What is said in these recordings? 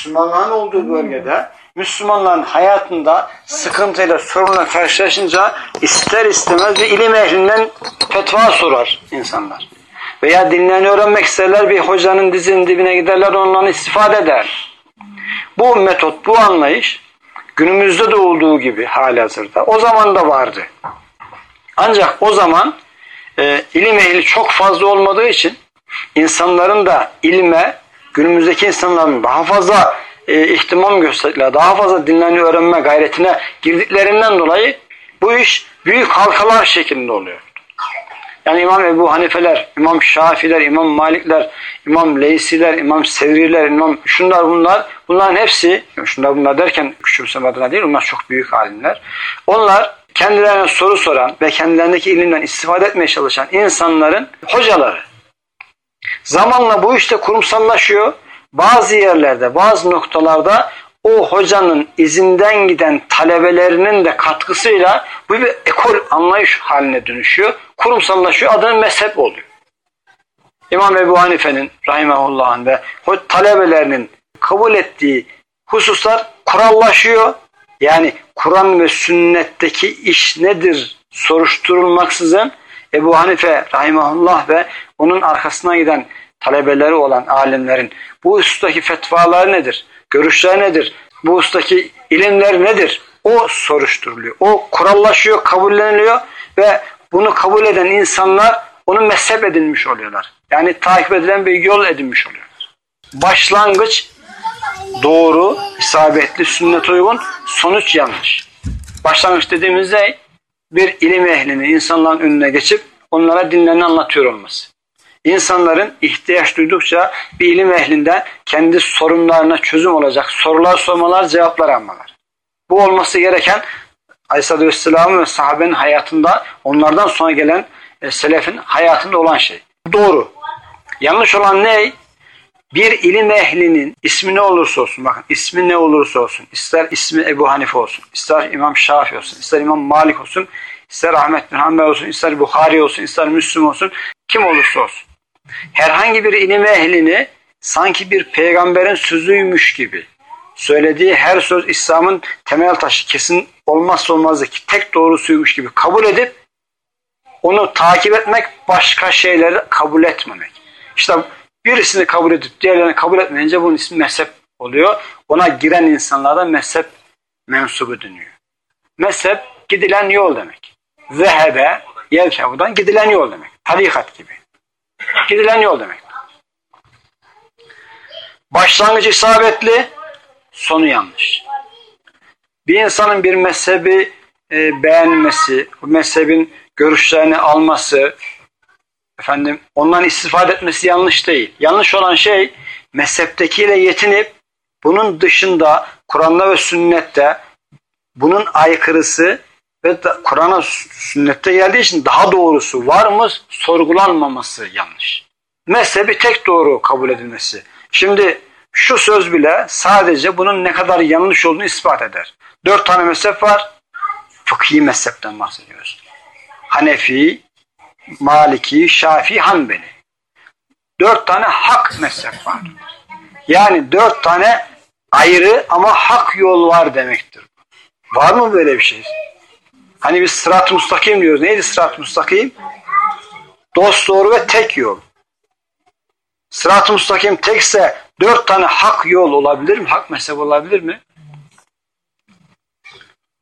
Müslümanların olduğu bölgede Müslümanların hayatında sıkıntıyla sorunla karşılaşınca ister istemez bir ilim ehlinden fetva sorar insanlar. Veya dinlerini öğrenmek isterler bir hocanın dizinin dibine giderler ondan istifade eder. Bu metot, bu anlayış günümüzde de olduğu gibi hali hazırda. O zaman da vardı. Ancak o zaman e, ilim ehli çok fazla olmadığı için insanların da ilme günümüzdeki insanların daha fazla e, ihtimam gösterdiler, daha fazla dinlerini öğrenme gayretine girdiklerinden dolayı bu iş büyük halkalar şeklinde oluyor. Yani İmam Ebu Hanifeler, İmam Şafiler, İmam Malikler, İmam Leysiler, İmam Sevriler, İmam şunlar bunlar, bunların hepsi, şunlar bunlar derken küçümseme adına değil, onlar çok büyük alimler. Onlar kendilerine soru soran ve kendilerindeki ilimden istifade etmeye çalışan insanların hocaları. Zamanla bu işte kurumsallaşıyor. Bazı yerlerde, bazı noktalarda o hocanın izinden giden talebelerinin de katkısıyla bu bir ekol anlayış haline dönüşüyor. Kurumsallaşıyor, adının mezhep oluyor. İmam Ebu Hanife'nin rahimahullah'ın ve talebelerinin kabul ettiği hususlar kurallaşıyor. Yani Kur'an ve sünnetteki iş nedir soruşturulmaksızın Ebu Hanife rahimahullah ve onun arkasına giden talebeleri olan alimlerin bu husustaki fetvaları nedir? Görüşler nedir? Bu husustaki ilimler nedir? O soruşturuluyor. O kurallaşıyor, kabulleniliyor ve bunu kabul eden insanlar onu mezhep edinmiş oluyorlar. Yani takip edilen bir yol edinmiş oluyorlar. Başlangıç doğru, isabetli, sünnet uygun, sonuç yanlış. Başlangıç dediğimizde bir ilim ehlini insanların önüne geçip onlara dinlerini anlatıyor olması. İnsanların ihtiyaç duydukça bir ilim ehlinden kendi sorunlarına çözüm olacak sorular sormalar, cevaplar almalar. Bu olması gereken Aleyhisselatü Vesselam ve sahabenin hayatında onlardan sonra gelen e, selefin hayatında olan şey. Doğru. Yanlış olan ne? Bir ilim ehlinin ismi ne olursa olsun, bakın ismi ne olursa olsun, ister ismi Ebu Hanife olsun, ister İmam Şafii olsun, ister İmam Malik olsun, ister Ahmet bin Hanbel olsun, ister Bukhari olsun, ister Müslüm olsun, kim olursa olsun. Herhangi bir ilim ehlini sanki bir peygamberin sözüymüş gibi söylediği her söz İslam'ın temel taşı kesin olmazsa olmazdı ki tek doğrusuymuş gibi kabul edip onu takip etmek başka şeyleri kabul etmemek. İşte birisini kabul edip diğerlerini kabul etmeyince bunun ismi mezhep oluyor. Ona giren insanlarda mezhep mensubu dönüyor. Mezhep gidilen yol demek. Zehebe, yelkevudan gidilen yol demek. Tarikat gibi. Gidilen yol demek. Başlangıç isabetli, sonu yanlış. Bir insanın bir mezhebi e, beğenmesi, bu mezhebin görüşlerini alması, efendim ondan istifade etmesi yanlış değil. Yanlış olan şey mezheptekiyle yetinip bunun dışında Kur'an'da ve sünnette bunun aykırısı ve Kur'an'a sünnette geldiği için daha doğrusu var mı sorgulanmaması yanlış. Mezhebi tek doğru kabul edilmesi. Şimdi şu söz bile sadece bunun ne kadar yanlış olduğunu ispat eder. Dört tane mezhep var. Fıkhi mezhepten bahsediyoruz. Hanefi, Maliki, Şafii, Hanbeli. Dört tane hak mezhep var. Yani dört tane ayrı ama hak yol var demektir. Var mı böyle bir şey? Hani biz sırat-ı mustakim diyoruz. Neydi sırat-ı mustakim? Dost doğru ve tek yol. Sırat-ı mustakim tekse dört tane hak yol olabilir mi? Hak mezhep olabilir mi?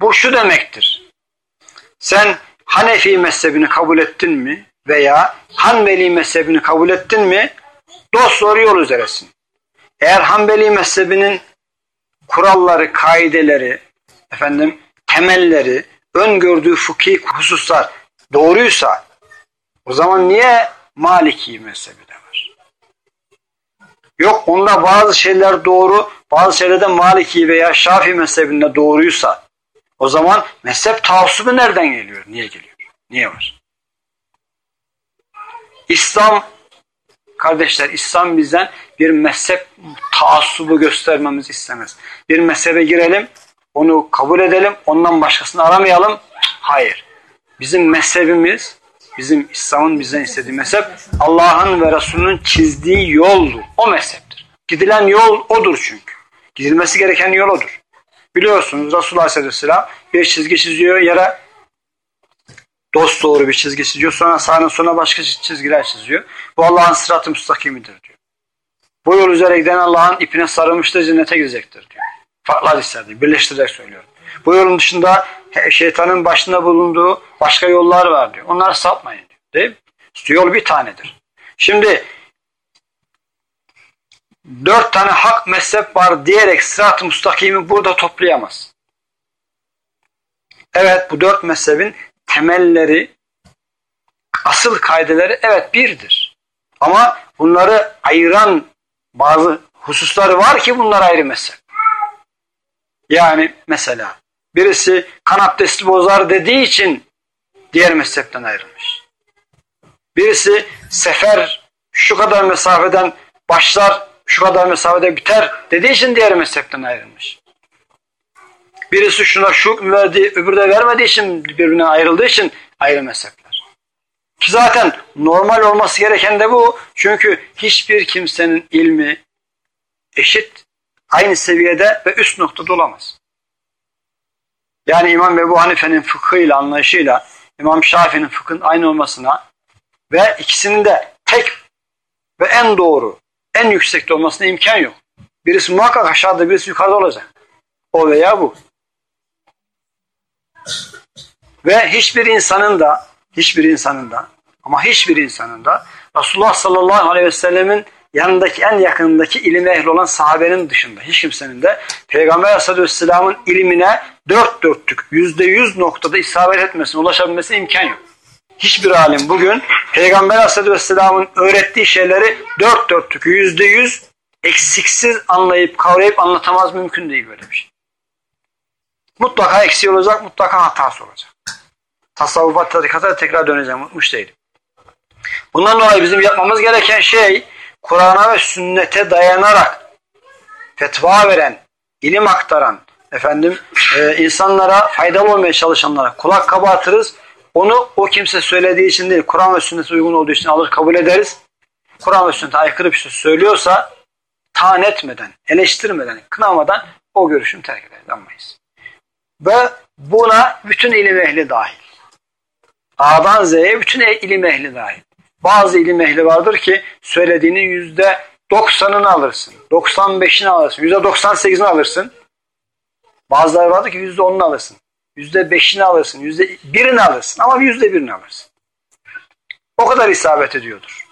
Bu şu demektir. Sen Hanefi mezhebini kabul ettin mi? Veya Hanbeli mezhebini kabul ettin mi? Dost doğru yol üzeresin. Eğer Hanbeli mezhebinin kuralları, kaideleri, efendim temelleri, öngördüğü fıkhi hususlar doğruysa o zaman niye Maliki mezhebi de var? Yok onda bazı şeyler doğru, bazı şeyler de Maliki veya Şafii mezhebinde doğruysa o zaman mezhep taassubu nereden geliyor? Niye geliyor? Niye var? İslam kardeşler İslam bizden bir mezhep taassubu göstermemiz istemez. Bir mezhebe girelim, onu kabul edelim, ondan başkasını aramayalım. Hayır. Bizim mezhebimiz, bizim İslam'ın bizden istediği mezhep Allah'ın ve Resulünün çizdiği yoldur. O mezheptir. Gidilen yol odur çünkü. Gidilmesi gereken yol odur. Biliyorsunuz Resulullah Aleyhisselam bir çizgi çiziyor yere dost doğru bir çizgi çiziyor. Sonra sağına sonra başka çizgiler çiziyor. Bu Allah'ın sıratı müstakimidir diyor. Bu yol üzere giden Allah'ın ipine sarılmıştır cennete girecektir diyor. Farklı hadislerde birleştirerek söylüyorum. Bu yolun dışında şeytanın başında bulunduğu başka yollar var diyor. Onları sapmayın diyor. Değil mi? Yol bir tanedir. Şimdi dört tane hak mezhep var diyerek sırat-ı müstakimi burada toplayamaz. Evet bu dört mezhebin temelleri, asıl kaideleri evet birdir. Ama bunları ayıran bazı hususları var ki bunlar ayrı mezhep. Yani mesela birisi kan abdesti bozar dediği için diğer mezhepten ayrılmış. Birisi sefer şu kadar mesafeden başlar, şu kadar mesafede biter dediği için diğer mezhepten ayrılmış. Birisi şuna şu verdi, öbürü de vermediği için birbirine ayrıldığı için ayrı mezhepler. Ki zaten normal olması gereken de bu. Çünkü hiçbir kimsenin ilmi eşit, aynı seviyede ve üst noktada olamaz. Yani İmam Ebu Hanife'nin fıkhıyla, anlayışıyla İmam Şafii'nin fıkhın aynı olmasına ve ikisinin de tek ve en doğru, en yüksekte olmasına imkan yok. Birisi muhakkak aşağıda, birisi yukarıda olacak. O veya bu. Ve hiçbir insanın da, hiçbir insanın da, ama hiçbir insanın da Resulullah sallallahu aleyhi ve sellemin yanındaki en yakındaki ilim ehli olan sahabenin dışında hiç kimsenin de Peygamber Aleyhisselatü Vesselam'ın ilmine dört dörtlük, yüzde yüz noktada isabet etmesine, ulaşabilmesine imkan yok. Hiçbir alim bugün Peygamber Aleyhisselatü Vesselam'ın öğrettiği şeyleri dört dörtlük, yüzde yüz eksiksiz anlayıp, kavrayıp anlatamaz mümkün değil böyle bir şey. Mutlaka eksiği olacak, mutlaka hatası olacak. Tasavvufa, tarikata tekrar döneceğim, unutmuş değilim. Bundan dolayı bizim yapmamız gereken şey Kur'an'a ve sünnete dayanarak fetva veren, ilim aktaran, efendim e, insanlara faydalı olmaya çalışanlara kulak kabartırız. Onu o kimse söylediği için değil, Kur'an ve sünnete uygun olduğu için alır kabul ederiz. Kur'an ve sünnete aykırı bir şey söylüyorsa taan etmeden, eleştirmeden, kınamadan o görüşünü terk ederiz, almayız. Ve buna bütün ilim ehli dahil. A'dan Z'ye bütün ilim ehli dahil. Bazı ilim ehli vardır ki söylediğinin yüzde 90'ını alırsın. 95'ini alırsın. Yüzde 98'ini alırsın. Bazıları vardır ki yüzde 10'unu alırsın. Yüzde 5'ini alırsın. Yüzde 1'ini alırsın. Ama yüzde 1'ini alırsın. O kadar isabet ediyordur.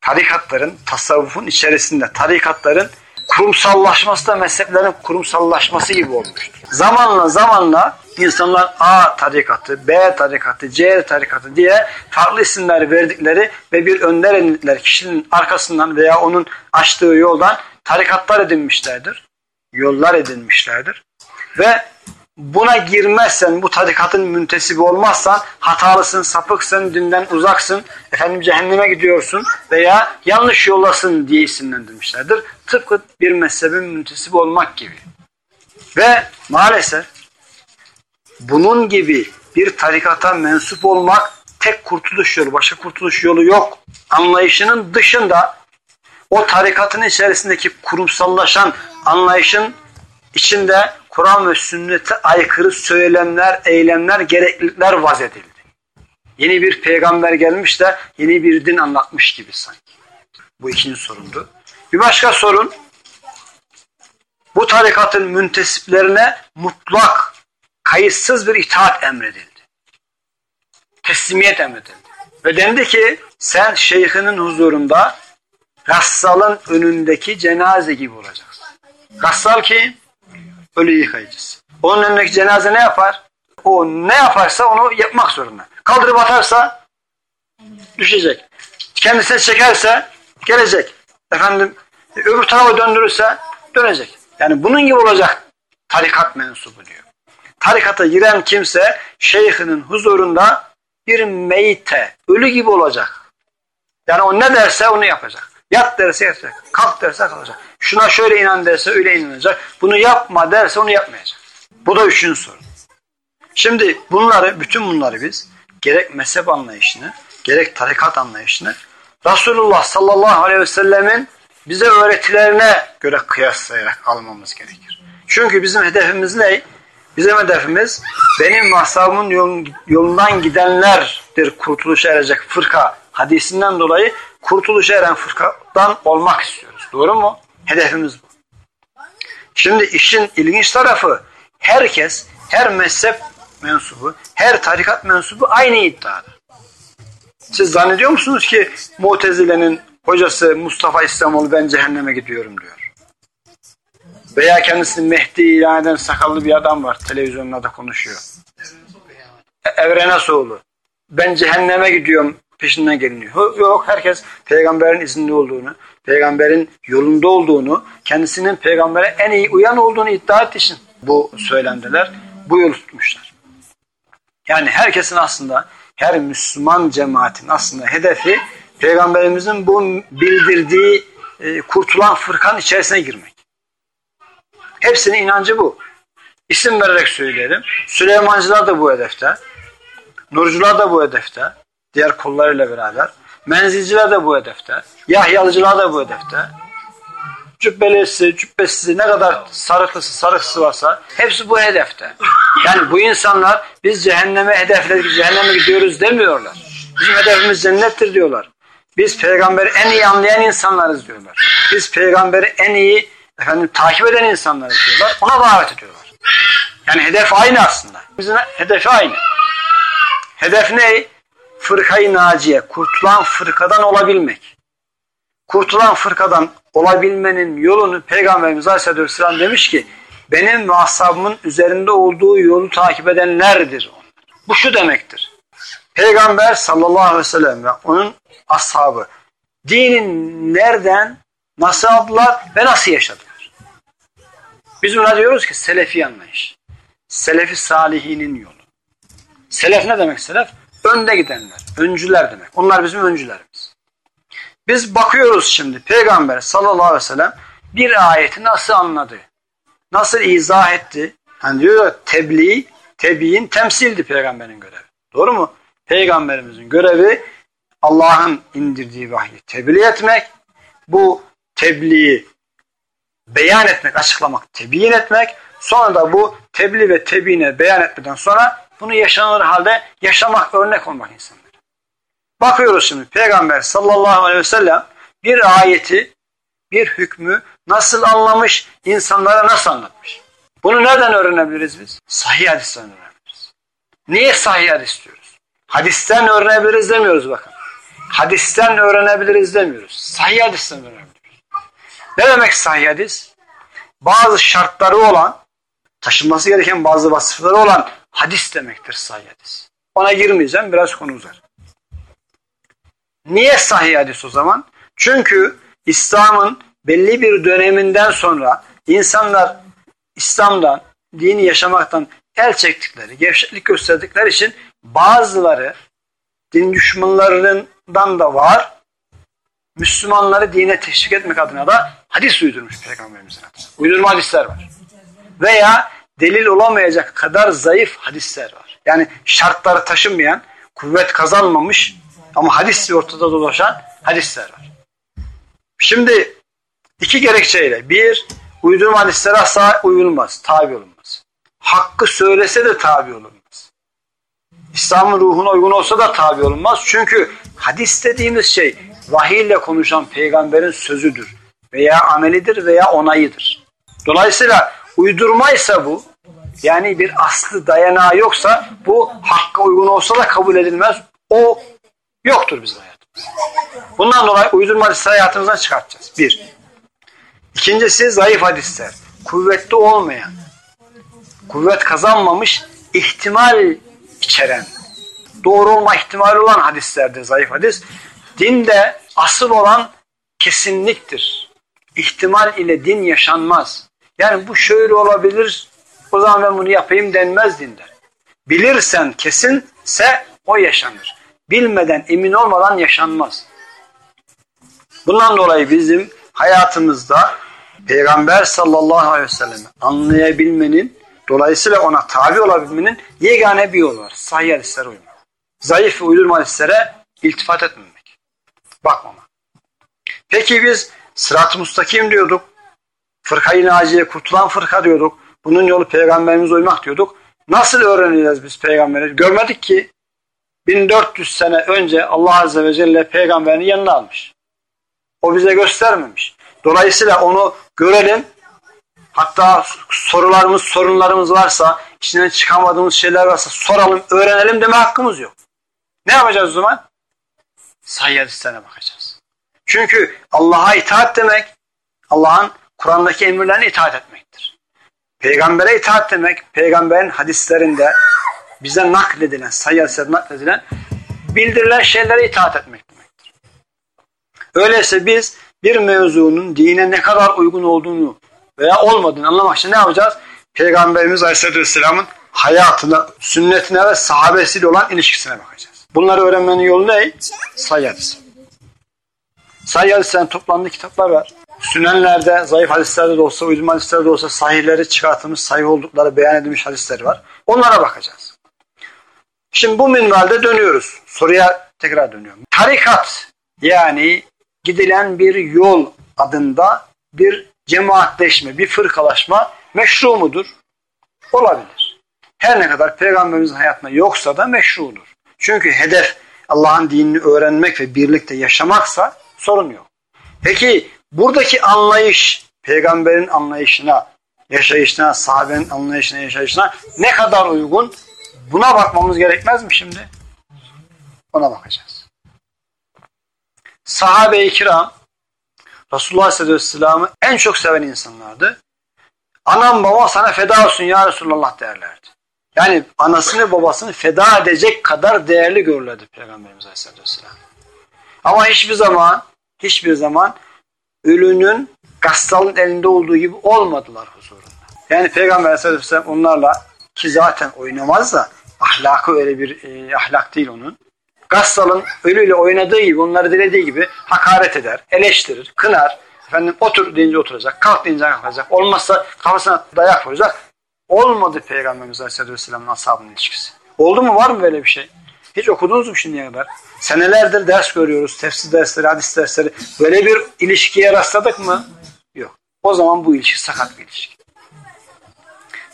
Tarikatların, tasavvufun içerisinde tarikatların kurumsallaşması da mezheplerin kurumsallaşması gibi olmuştur. Zamanla zamanla insanlar A tarikatı, B tarikatı, C tarikatı diye farklı isimler verdikleri ve bir önder edindikleri kişinin arkasından veya onun açtığı yoldan tarikatlar edinmişlerdir. Yollar edinmişlerdir. Ve buna girmezsen, bu tarikatın müntesibi olmazsan hatalısın, sapıksın, dinden uzaksın, efendim cehenneme gidiyorsun veya yanlış yoldasın diye isimlendirmişlerdir. Tıpkı bir mezhebin müntesibi olmak gibi. Ve maalesef bunun gibi bir tarikata mensup olmak tek kurtuluş yolu, başka kurtuluş yolu yok anlayışının dışında o tarikatın içerisindeki kurumsallaşan anlayışın içinde Kur'an ve sünnete aykırı söylemler, eylemler, gereklilikler vaz edildi. Yeni bir peygamber gelmiş de yeni bir din anlatmış gibi sanki. Bu ikinci sorundu. Bir başka sorun, bu tarikatın müntesiplerine mutlak, kayıtsız bir itaat emredildi. Teslimiyet emredildi. Ve dendi ki sen şeyhinin huzurunda Gassal'ın önündeki cenaze gibi olacaksın. Gassal kim? Ölü yıkayıcısı. Onun önündeki cenaze ne yapar? O ne yaparsa onu yapmak zorunda. Kaldırıp atarsa düşecek. Kendisine çekerse gelecek. Efendim öbür tarafa döndürürse dönecek. Yani bunun gibi olacak tarikat mensubu diyor. Tarikata giren kimse şeyhinin huzurunda bir meyte, ölü gibi olacak. Yani o ne derse onu yapacak. Yat derse yatacak. Kalk derse kalacak. Şuna şöyle inan derse öyle inanacak. Bunu yapma derse onu yapmayacak. Bu da üçüncü sorun. Şimdi bunları, bütün bunları biz gerek mezhep anlayışını, gerek tarikat anlayışını Resulullah sallallahu aleyhi ve sellemin bize öğretilerine göre kıyaslayarak almamız gerekir. Çünkü bizim hedefimiz ne? Bizim hedefimiz benim masabımın yolundan gidenlerdir kurtuluşa erecek fırka hadisinden dolayı kurtuluşa eren fırkadan olmak istiyoruz. Doğru mu? Hedefimiz bu. Şimdi işin ilginç tarafı herkes, her mezhep mensubu, her tarikat mensubu aynı iddiada. Siz zannediyor musunuz ki Mutezile'nin hocası Mustafa İslamoğlu ben cehenneme gidiyorum diyor. Veya kendisini Mehdi ilan eden sakallı bir adam var. Televizyonda da konuşuyor. Evrene Soğulu. Ben cehenneme gidiyorum peşinden geliniyor. Yok herkes peygamberin izinde olduğunu, peygamberin yolunda olduğunu, kendisinin peygambere en iyi uyan olduğunu iddia ettiği için bu söylendiler. Bu yolu tutmuşlar. Yani herkesin aslında her Müslüman cemaatin aslında hedefi peygamberimizin bu bildirdiği e, kurtulan fırkan içerisine girmek. Hepsinin inancı bu. İsim vererek söyleyelim. Süleymancılar da bu hedefte. Nurcular da bu hedefte. Diğer kullarıyla beraber. Menzilciler de bu hedefte. Yahyalıcılar da bu hedefte. Cübbelisi, cübbesiz ne kadar sarıklısı, sarıksı varsa hepsi bu hedefte. Yani bu insanlar biz cehenneme hedefledik, cehenneme gidiyoruz demiyorlar. Bizim hedefimiz cennettir diyorlar. Biz peygamberi en iyi anlayan insanlarız diyorlar. Biz peygamberi en iyi efendim takip eden insanlarız diyorlar. Ona davet ediyorlar. Yani hedef aynı aslında. Bizim hedefi aynı. Hedef ne? Fırkayı naciye, kurtulan fırkadan olabilmek. Kurtulan fırkadan olabilmenin yolunu Peygamberimiz Aleyhisselam demiş ki benim ve ashabımın üzerinde olduğu yolu takip edenlerdir. Bu şu demektir. Peygamber sallallahu aleyhi ve sellem ve onun ashabı dinin nereden, nasıl aldılar ve nasıl yaşadılar? Biz buna diyoruz ki selefi anlayış. Selefi salihinin yolu. Selef ne demek selef? Önde gidenler, öncüler demek. Onlar bizim öncülerimiz. Biz bakıyoruz şimdi Peygamber sallallahu aleyhi ve sellem bir ayeti nasıl anladı? Nasıl izah etti? Hani diyor ya tebliğ, tebiyin temsildi peygamberin görevi. Doğru mu? Peygamberimizin görevi Allah'ın indirdiği vahyi tebliğ etmek. Bu tebliği beyan etmek, açıklamak, tebiyin etmek. Sonra da bu tebliğ ve tebiyine beyan etmeden sonra bunu yaşanır halde yaşamak, örnek olmak insanlar. Bakıyoruz şimdi Peygamber sallallahu aleyhi ve sellem bir ayeti, bir hükmü nasıl anlamış, insanlara nasıl anlatmış. Bunu nereden öğrenebiliriz biz? Sahih hadisten öğrenebiliriz. Niye sahih hadis diyoruz? Hadisten öğrenebiliriz demiyoruz bakın. Hadisten öğrenebiliriz demiyoruz. Sahih hadisten öğrenebiliriz. Ne demek sahih hadis? Bazı şartları olan, taşınması gereken bazı vasıfları olan hadis demektir sahih hadis. Ona girmeyeceğim, biraz konu uzar. Niye sahih hadis o zaman? Çünkü İslam'ın belli bir döneminden sonra insanlar İslam'dan, dini yaşamaktan el çektikleri, gevşeklik gösterdikleri için bazıları din düşmanlarından da var. Müslümanları dine teşvik etmek adına da hadis uydurmuş Peygamberimizin adına. Uydurma hadisler var. Veya delil olamayacak kadar zayıf hadisler var. Yani şartları taşınmayan, kuvvet kazanmamış ama hadis ortada dolaşan hadisler var. Şimdi iki gerekçeyle. Bir, uydurma hadislere asla uyulmaz, tabi olunmaz. Hakkı söylese de tabi olunmaz. İslam'ın ruhuna uygun olsa da tabi olunmaz. Çünkü hadis dediğimiz şey vahiy ile konuşan peygamberin sözüdür. Veya amelidir veya onayıdır. Dolayısıyla uydurmaysa bu, yani bir aslı dayanağı yoksa bu hakka uygun olsa da kabul edilmez. O yoktur bizim hayatımızda. Bundan dolayı uydurma hadisleri hayatımızdan çıkartacağız. Bir. İkincisi zayıf hadisler. Kuvvetli olmayan, kuvvet kazanmamış, ihtimal içeren, doğru olma ihtimali olan hadislerdir zayıf hadis. Dinde asıl olan kesinliktir. İhtimal ile din yaşanmaz. Yani bu şöyle olabilir, o zaman ben bunu yapayım denmez dinde. Bilirsen kesinse o yaşanır. Bilmeden, emin olmadan yaşanmaz. Bundan dolayı bizim hayatımızda Peygamber sallallahu aleyhi ve sellem anlayabilmenin, dolayısıyla ona tabi olabilmenin yegane bir yolu var. Sahih hadislere uymak. Zayıf ve uydurma hadislere iltifat etmemek. Bakmama. Peki biz Sırat-ı mustakim diyorduk. Fırkayı naciye kurtulan fırka diyorduk. Bunun yolu peygamberimize uymak diyorduk. Nasıl öğreneceğiz biz peygamberi? Görmedik ki 1400 sene önce Allah Azze ve Celle peygamberini yanına almış. O bize göstermemiş. Dolayısıyla onu görelim. Hatta sorularımız, sorunlarımız varsa, içinden çıkamadığımız şeyler varsa soralım, öğrenelim deme hakkımız yok. Ne yapacağız o zaman? Sahih hadislerine bakacağız. Çünkü Allah'a itaat demek, Allah'ın Kur'an'daki emirlerine itaat etmektir. Peygambere itaat demek, peygamberin hadislerinde bize nakledilen, sayı hadisler nakledilen bildirilen şeylere itaat etmek demektir. Öyleyse biz bir mevzunun dine ne kadar uygun olduğunu veya olmadığını anlamak için ne yapacağız? Peygamberimiz Aleyhisselatü Vesselam'ın hayatına, sünnetine ve sahabesiyle olan ilişkisine bakacağız. Bunları öğrenmenin yolu ne? Sayı hadisi. Sayı hadislerin toplandığı kitaplar var. Sünenlerde, zayıf hadislerde de olsa, uydurma hadislerde de olsa sahihleri çıkartılmış, sahih oldukları beyan edilmiş hadisleri var. Onlara bakacağız. Şimdi bu minvalde dönüyoruz. Soruya tekrar dönüyorum. Tarikat yani gidilen bir yol adında bir cemaatleşme, bir fırkalaşma meşru mudur? Olabilir. Her ne kadar peygamberimizin hayatında yoksa da meşrudur. Çünkü hedef Allah'ın dinini öğrenmek ve birlikte yaşamaksa sorun yok. Peki buradaki anlayış peygamberin anlayışına, yaşayışına, sahabenin anlayışına, yaşayışına ne kadar uygun? Buna bakmamız gerekmez mi şimdi? Ona bakacağız. Sahabe-i kiram Resulullah Aleyhisselam'ı en çok seven insanlardı. Anam baba sana feda olsun ya Resulullah derlerdi. Yani anasını babasını feda edecek kadar değerli görürlerdi Peygamberimiz Aleyhisselam. Ama hiçbir zaman hiçbir zaman ölünün gastalın elinde olduğu gibi olmadılar huzurunda. Yani Peygamber Aleyhisselam onlarla ki zaten oynamaz da ahlakı öyle bir e, ahlak değil onun. Gastal'ın ölüyle oynadığı gibi, onları dilediği gibi hakaret eder, eleştirir, kınar. Efendim otur deyince oturacak, kalk deyince kalkacak. Olmazsa kafasına dayak vuracak. Olmadı Peygamberimiz Aleyhisselatü Vesselam'ın ashabının ilişkisi. Oldu mu? Var mı böyle bir şey? Hiç okudunuz mu şimdiye kadar? Senelerdir ders görüyoruz. Tefsir dersleri, hadis dersleri. Böyle bir ilişkiye rastladık mı? Yok. O zaman bu ilişki sakat bir ilişki.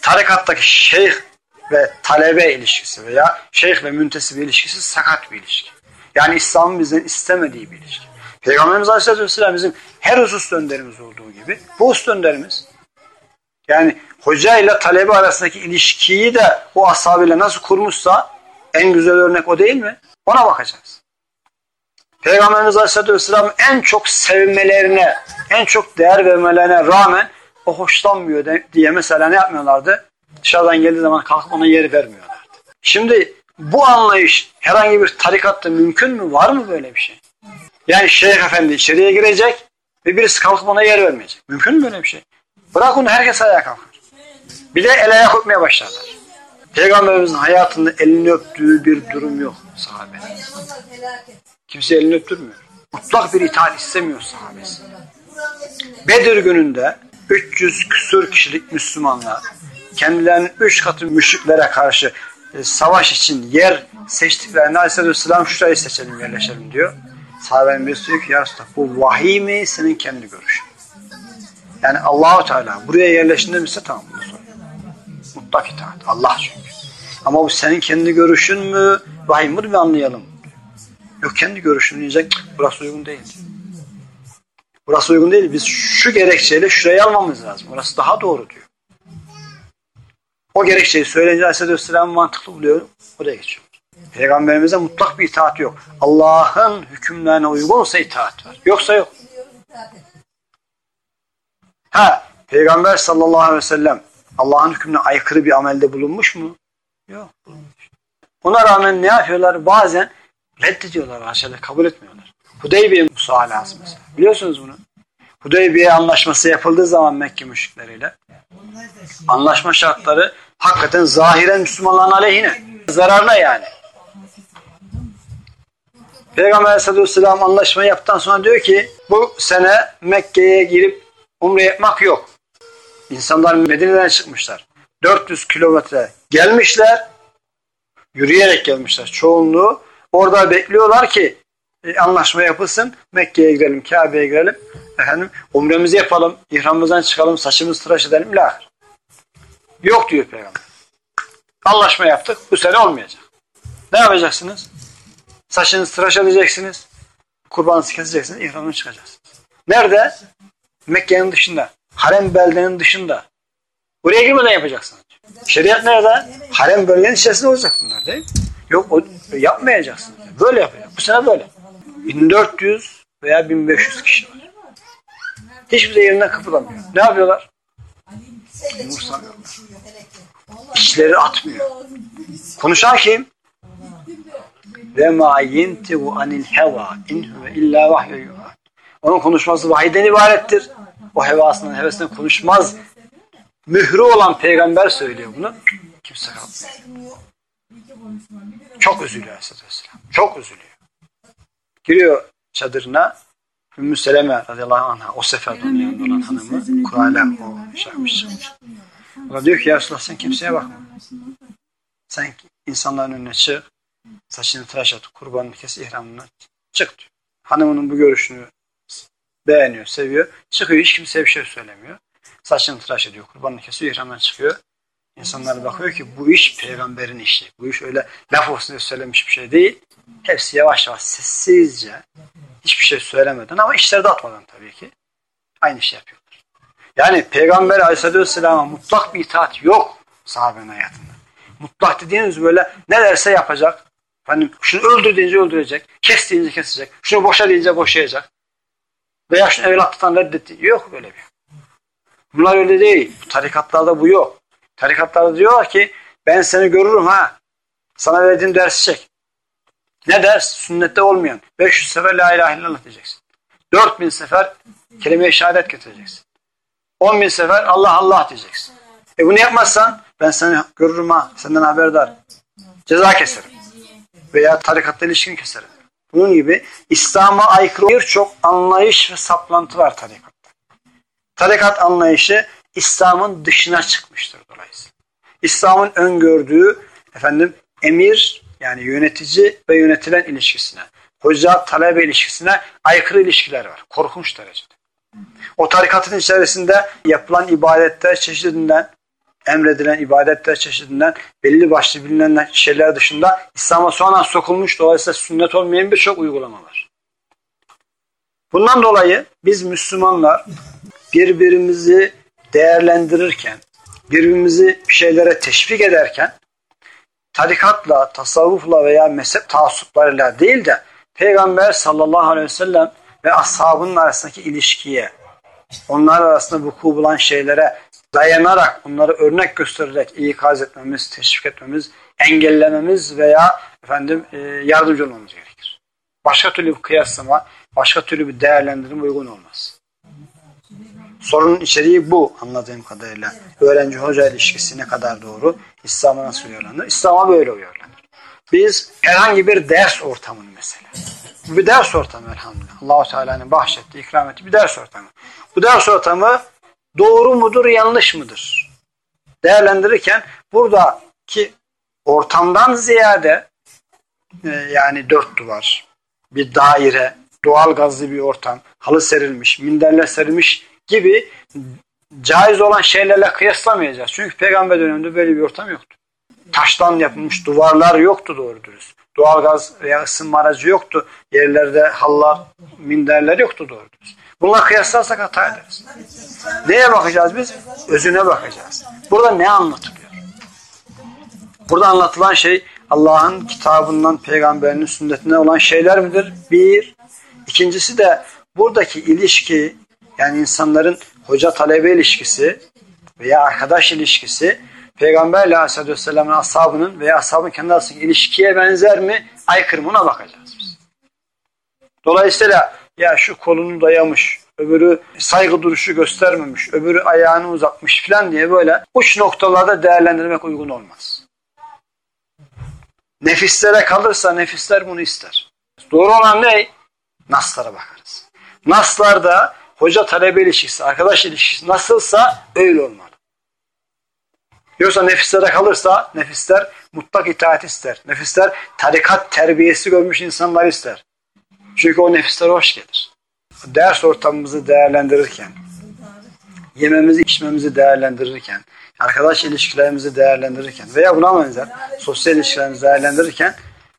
Tarikattaki şeyh ve talebe ilişkisi veya şeyh ve müntesib ilişkisi sakat bir ilişki. Yani İslam'ın bizden istemediği bir ilişki. Peygamberimiz Aleyhisselatü Vesselam bizim her husus önderimiz olduğu gibi bu husus önderimiz. Yani hoca ile talebe arasındaki ilişkiyi de o ashabıyla nasıl kurmuşsa en güzel örnek o değil mi? Ona bakacağız. Peygamberimiz Aleyhisselatü Vesselam en çok sevmelerine, en çok değer vermelerine rağmen o hoşlanmıyor diye mesela ne yapmıyorlardı? Dışarıdan geldiği zaman kalkıp ona yer vermiyorlardı. Şimdi bu anlayış herhangi bir tarikatta mümkün mü? Var mı böyle bir şey? Yani Şeyh Efendi içeriye girecek ve birisi kalkıp ona yer vermeyecek. Mümkün mü böyle bir şey? Bırak onu herkes ayağa kalkar. Bir de el ayak öpmeye başlarlar. Peygamberimizin hayatında elini öptüğü bir durum yok sahabe. Kimse elini öptürmüyor. Mutlak bir itaat istemiyor sahabesi. Bedir gününde 300 küsur kişilik Müslümanlar kendilerinin üç katı müşriklere karşı e, savaş için yer seçtiklerinde Aleyhisselam şurayı seçelim yerleşelim diyor. Sahabenin birisi diyor ki ya Resulallah bu vahiy mi senin kendi görüşün? Yani Allahu Teala buraya yerleşin demişse tamam bunu soruyor. Mutlak itaat. Allah çünkü. Ama bu senin kendi görüşün mü? Vahiy mi bir anlayalım. Yok kendi görüşün diyecek burası uygun değil. Burası uygun değil. Biz şu gerekçeyle şurayı almamız lazım. Burası daha doğru diyor. O gerekçeyi söyleyince Aleyhisselam mantıklı buluyor. Oraya geçiyor. Peygamberimize mutlak bir itaat yok. Allah'ın hükümlerine uygunsa itaat var. Yoksa yok. Ha, Peygamber sallallahu aleyhi ve sellem Allah'ın hükmüne aykırı bir amelde bulunmuş mu? Yok. Ona rağmen ne yapıyorlar? Bazen reddediyorlar haşa kabul etmiyorlar. Hudeybiye musalası mesela. Biliyorsunuz bunu. Hudeybiye anlaşması yapıldığı zaman Mekke müşrikleriyle anlaşma şartları hakikaten zahiren Müslümanların aleyhine. Zararına yani. Peygamber Aleyhisselatü Vesselam anlaşma yaptıktan sonra diyor ki bu sene Mekke'ye girip umre yapmak yok. İnsanlar Medine'den çıkmışlar. 400 kilometre gelmişler. Yürüyerek gelmişler çoğunluğu. Orada bekliyorlar ki e, anlaşma yapılsın. Mekke'ye girelim, Kabe'ye girelim. Efendim umremizi yapalım, ihramımızdan çıkalım, saçımızı tıraş edelim. La. Yok diyor peygamber. Anlaşma yaptık. Bu sene olmayacak. Ne yapacaksınız? Saçınızı tıraş edeceksiniz. Kurbanınızı keseceksiniz. ihramını çıkacaksınız. Nerede? Mekke'nin dışında. Harem beldenin dışında. Buraya girmeden yapacaksınız. Şeriat nerede? Harem bölgenin içerisinde olacak bunlar değil mi? Yok o, yapmayacaksın. Böyle yapacak. Bu sene böyle. 1400 veya 1500 kişi var. Hiçbir de yerinden kıpırdamıyor. Ne yapıyorlar? Umursamıyorlar. İşleri atmıyor. Konuşan kim? Ve ma yintigu anil heva in huve illa vahyu Onun konuşması vahiyden ibarettir. O hevasından, hevesinden konuşmaz. Mührü olan peygamber söylüyor bunu. Kimse kalmıyor. Çok üzülüyor Aleyhisselatü Vesselam. Çok üzülüyor. Giriyor çadırına Ümmü Seleme radıyallahu anh'a o sefer onun yanında olan hanımı Kur'an'a o şey yapmış. O diyor ki ya Resulallah sen kimseye bakma. Sen insanların önüne çık, saçını tıraş et, kurbanını kes, ihramını çık diyor. Hanımının bu görüşünü beğeniyor, seviyor. Çıkıyor, hiç kimseye bir şey söylemiyor. Saçını tıraş ediyor, kurbanını kesiyor, ihramdan çıkıyor. İnsanlar bakıyor ki bu iş peygamberin işi. Bu iş öyle laf olsun diye söylemiş bir şey değil. Hepsi yavaş yavaş sessizce hiçbir şey söylemeden ama işleri dağıtmadan tabii ki aynı şey yapıyorlar. Yani Peygamber Aleyhisselatü Vesselam'a mutlak bir itaat yok sahabenin hayatında. Mutlak dediğiniz böyle ne derse yapacak. Hani şunu öldür deyince öldürecek. Kes deyince kesecek. Şunu boşa deyince boşayacak. Veya şunu evlatlıktan reddetti. Yok böyle bir. Bunlar öyle değil. Tarikatlarda bu yok. Tarikatlarda diyorlar ki ben seni görürüm ha. Sana verdiğim dersi çek. Ne ders? Sünnette olmayan. 500 sefer la ilahe illallah diyeceksin. 4000 sefer kelime-i şehadet getireceksin. 10 bin sefer Allah Allah diyeceksin. E bunu yapmazsan ben seni görürüm ha. Senden haberdar. Ceza keserim. Veya tarikatta ilişkin keserim. Bunun gibi İslam'a aykırı birçok anlayış ve saplantı var tarikatta. Tarikat anlayışı İslam'ın dışına çıkmıştır dolayısıyla. İslam'ın öngördüğü efendim emir yani yönetici ve yönetilen ilişkisine, hoca talebe ilişkisine aykırı ilişkiler var. Korkunç derecede. O tarikatın içerisinde yapılan ibadetler çeşidinden, emredilen ibadetler çeşidinden belli başlı bilinen şeyler dışında İslam'a sonradan sokulmuş dolayısıyla sünnet olmayan birçok uygulama var. Bundan dolayı biz Müslümanlar birbirimizi değerlendirirken, birbirimizi bir şeylere teşvik ederken tarikatla, tasavvufla veya mezhep taassuplarıyla değil de Peygamber sallallahu aleyhi ve sellem ve ashabının arasındaki ilişkiye, onlar arasında vuku bulan şeylere dayanarak, onları örnek göstererek ikaz etmemiz, teşvik etmemiz, engellememiz veya efendim e, yardımcı olmamız gerekir. Başka türlü bir kıyaslama, başka türlü bir değerlendirme uygun olmaz. Sorunun içeriği bu anladığım kadarıyla. Öğrenci hoca ilişkisi ne kadar doğru? İslam'a nasıl uyarlanır? İslam'a böyle uyarlanır. Biz herhangi bir ders ortamını mesela. Bu bir ders ortamı elhamdülillah. Allahu Teala'nın bahşettiği, ikram ettiği bir ders ortamı. Bu ders ortamı doğru mudur, yanlış mıdır? Değerlendirirken buradaki ortamdan ziyade e, yani dört duvar, bir daire, doğal gazlı bir ortam, halı serilmiş, minderler serilmiş gibi caiz olan şeylerle kıyaslamayacağız. Çünkü peygamber döneminde böyle bir ortam yoktu. Taştan yapılmış duvarlar yoktu doğru dürüst. Doğalgaz veya ısınma aracı yoktu. Yerlerde hallar, minderler yoktu doğru dürüst. Bununla kıyaslarsak hata ederiz. Neye bakacağız biz? Özüne bakacağız. Burada ne anlatılıyor? Burada anlatılan şey Allah'ın kitabından, peygamberinin sünnetinden olan şeyler midir? Bir. İkincisi de buradaki ilişki yani insanların hoca talebe ilişkisi veya arkadaş ilişkisi Peygamberle Aleyhisselatü Vesselam'ın ashabının veya ashabın kendi arasındaki ilişkiye benzer mi? Aykırı buna bakacağız biz. Dolayısıyla ya şu kolunu dayamış, öbürü saygı duruşu göstermemiş, öbürü ayağını uzatmış falan diye böyle uç noktalarda değerlendirmek uygun olmaz. Nefislere kalırsa nefisler bunu ister. Doğru olan ne? Naslara bakarız. Naslarda hoca talebe ilişkisi, arkadaş ilişkisi nasılsa öyle olmalı. Yoksa nefislere kalırsa nefisler mutlak itaat ister. Nefisler tarikat terbiyesi görmüş insanlar ister. Çünkü o nefisler hoş gelir. ders ortamımızı değerlendirirken, yememizi içmemizi değerlendirirken, arkadaş ilişkilerimizi değerlendirirken veya buna benzer sosyal ilişkilerimizi değerlendirirken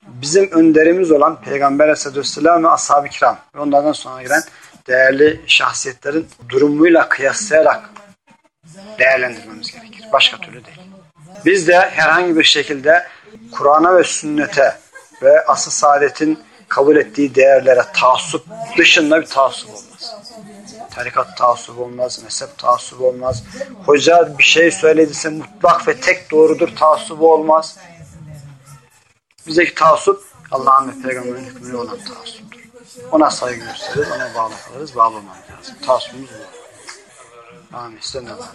bizim önderimiz olan Peygamber Aleyhisselam ve Ashab-ı Kiram ve onlardan sonra gelen değerli şahsiyetlerin durumuyla kıyaslayarak değerlendirmemiz gerekir. Başka türlü değil. Biz de herhangi bir şekilde Kur'an'a ve sünnete ve asıl saadetin kabul ettiği değerlere taassup dışında bir taassup olmaz. Tarikat taassup olmaz, mezhep taassup olmaz. Hoca bir şey söylediyse mutlak ve tek doğrudur taassubu olmaz. Bizdeki taassup Allah'ın ve Peygamber'in hükmüne olan taassuptur. Ona saygı gösteririz, ona bağlı kalırız, bağlı olmamız lazım. Taassubumuz bu. Amin. Sen de bağlı.